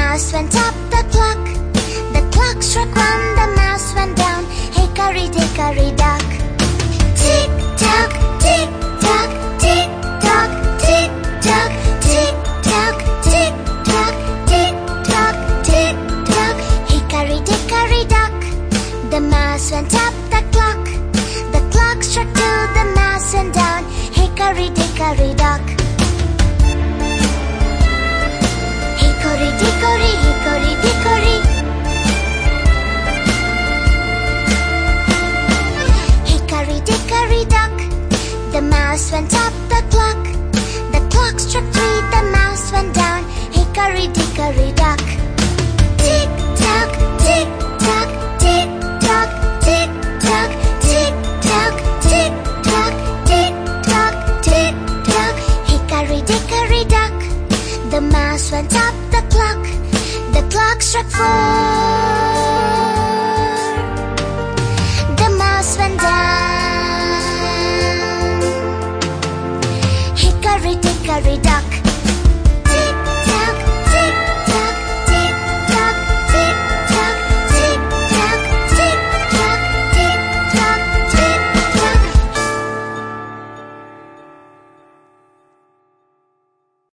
mouse went up the clock. The clock struck one, the mouse went down. Hickory dickory dock. Tick tock, tick tock, tick tock, tick tock, tick tock, tick tock, tick tock, tick tock. Hickory dickory dock. The mouse went up the clock. The clock struck two, the mouse went down. Hickory dickory dock. The mouse went up the clock. The clock struck three, the mouse went down. Hickory dickory dock. Tick tock, tick tock, tick tock, tick tock, tick tock, tick tock, tick tock, tick tock. Hickory dickory dock. The mouse went up the clock. The clock struck four. every duck.